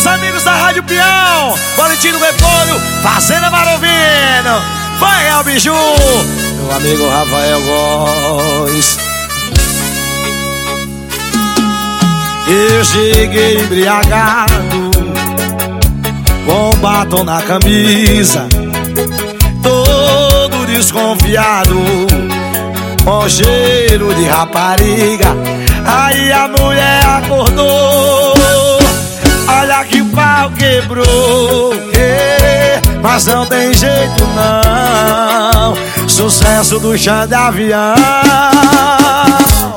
meus amigos da Rádio Peão, Valentino Repolho, Fazenda Marovino, vai Biju, meu amigo Rafael Góes. Eu cheguei embriagado, com batom na camisa, todo desconfiado, com cheiro de rapariga. Aí a mulher acordou quebrou. Mas não tem jeito não. Sucesso do chão de avião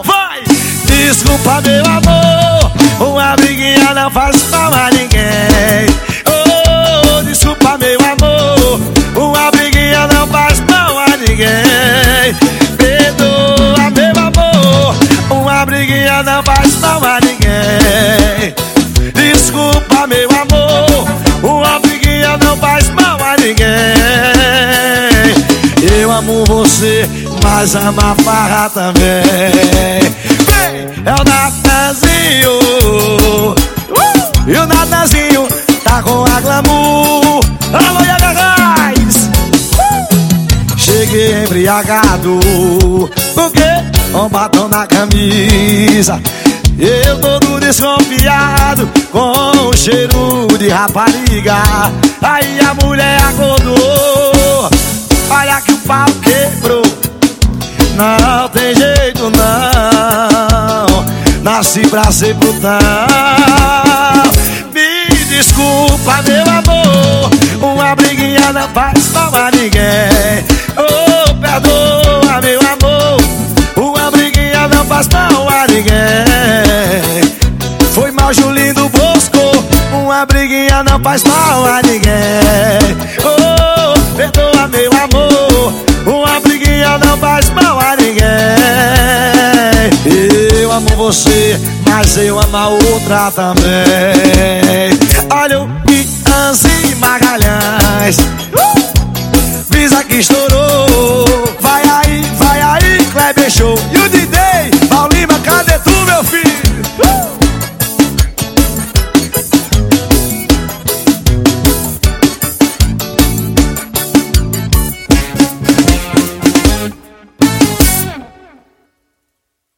Vai! Desculpa meu amor. Uma briguinha não faz mal a ninguém. Oh, desculpa meu amor. Uma briguinha não faz mal a ninguém. Perdoa meu amor. Uma briguinha não faz mal a ninguém. Desculpa, meu amor, você, mas amo a farra também. Vem, é o Natanzinho. Uh! E o Natanzinho tá com a glamour. Alô, Yagarrais. Uh! Cheguei embriagado, porque um batom na camisa. Eu todo desconfiado com o cheiro de rapariga Aí a mulher acordou Nasci pra Me desculpa meu amor Uma briguinha não faz mal a ninguém. Oh, perdoa meu amor Uma briguinha não faz mal a ninguém. Julindo Bosco Uma briguinha não faz mal a ninguém amo você, mas eu amo a outra também. Olha o Bianzi Magalhães, uh! Visa que estourou. Vai aí, vai aí, Kleber Show.